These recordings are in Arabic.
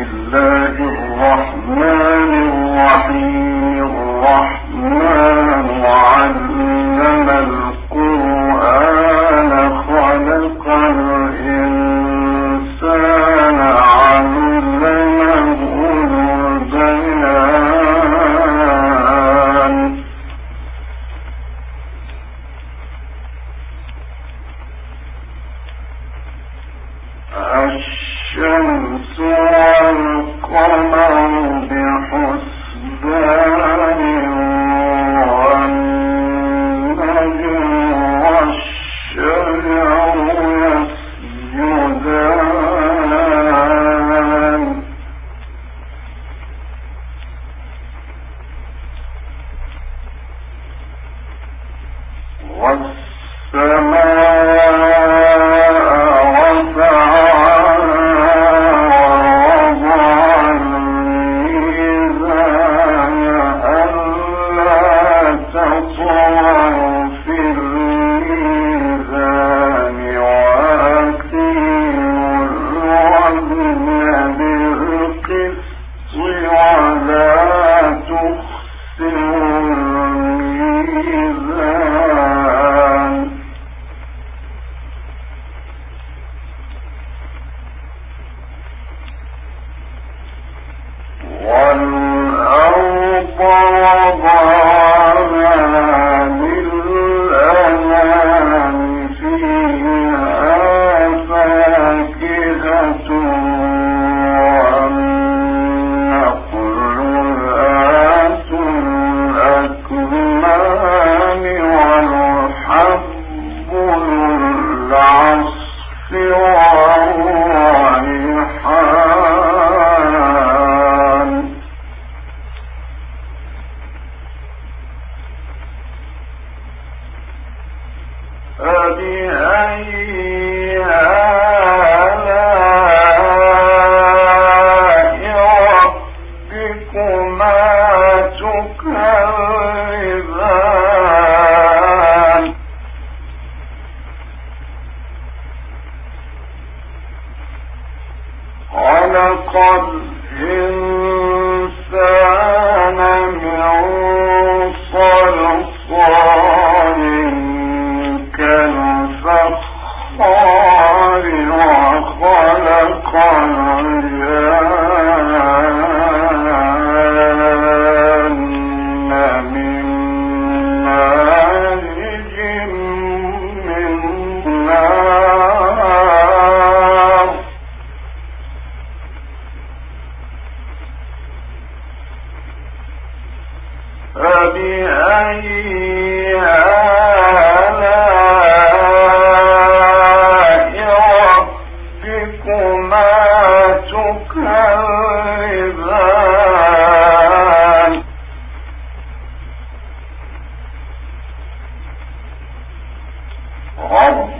بسم الله الرحمن الرحيم. الرحيم all of them.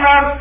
جهنم